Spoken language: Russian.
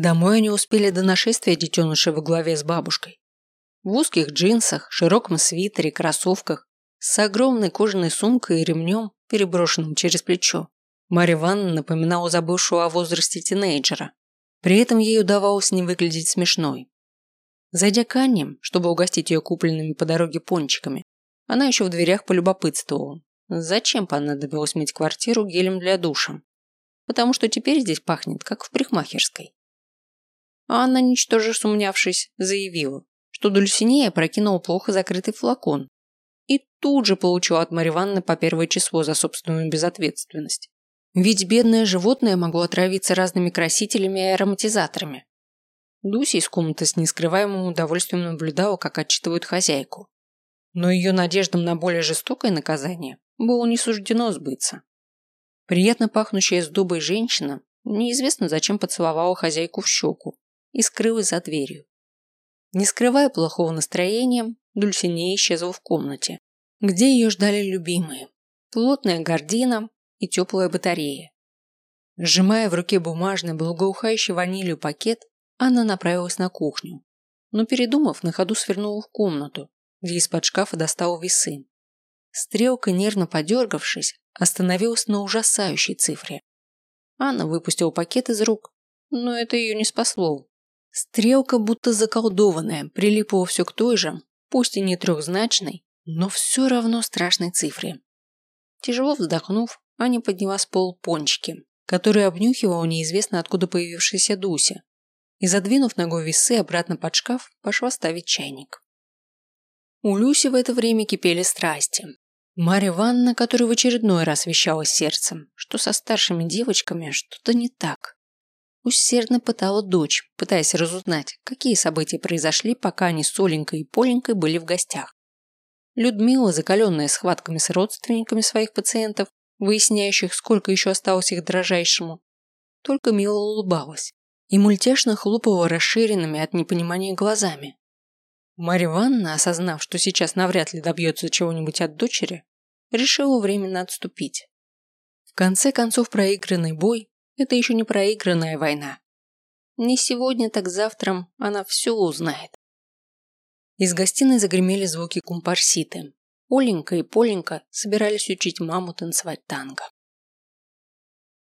Домой они успели до нашествия детеныша во главе с бабушкой. В узких джинсах, широком свитере, кроссовках, с огромной кожаной сумкой и ремнем, переброшенным через плечо. Марья Ивановна напоминала забывшую о возрасте тинейджера. При этом ей удавалось не выглядеть смешной. Зайдя к Анне, чтобы угостить ее купленными по дороге пончиками, она еще в дверях полюбопытствовала, зачем понадобилось мыть квартиру гелем для душа. Потому что теперь здесь пахнет, как в парикмахерской. Анна, ничтоже сумнявшись, заявила, что Дульсинея прокинула плохо закрытый флакон и тут же получила от Марьи Ивановны по первое число за собственную безответственность. Ведь бедное животное могло отравиться разными красителями и ароматизаторами. Дуся из комнаты с нескрываемым удовольствием наблюдала, как отчитывают хозяйку. Но ее надеждам на более жестокое наказание было не суждено сбыться. Приятно пахнущая с дубой женщина неизвестно зачем поцеловала хозяйку в щеку и скрылась за дверью. Не скрывая плохого настроения, Дульсинея исчезла в комнате, где ее ждали любимые. Плотная гардина и теплая батарея. Сжимая в руке бумажный, благоухающий ванилью пакет, Анна направилась на кухню, но, передумав, на ходу свернула в комнату, где из-под шкафа достала весы. Стрелка, нервно подергавшись, остановилась на ужасающей цифре. Анна выпустила пакет из рук, но это ее не спасло. Стрелка, будто заколдованная, прилипла все к той же, пусть и не трехзначной, но все равно страшной цифре. Тяжело вздохнув, Аня подняла с пола пончики, которые обнюхивала неизвестно откуда появившаяся Дуся, и, задвинув ногой весы обратно под шкаф, пошла ставить чайник. У Люси в это время кипели страсти. Марья Ивановна, которая в очередной раз вещала сердцем, что со старшими девочками что-то не так. Усердно пытала дочь, пытаясь разузнать, какие события произошли, пока они с Оленькой и Поленькой были в гостях. Людмила, закаленная схватками с родственниками своих пациентов, выясняющих, сколько еще осталось их дрожайшему, только мило улыбалась и мультяшно хлопала расширенными от непонимания глазами. Марья Ивановна, осознав, что сейчас навряд ли добьется чего-нибудь от дочери, решила временно отступить. В конце концов, проигранный бой – это еще не проигранная война. Не сегодня, так завтра она все узнает. Из гостиной загремели звуки кумпарситы. Оленька и Поленька собирались учить маму танцевать танго.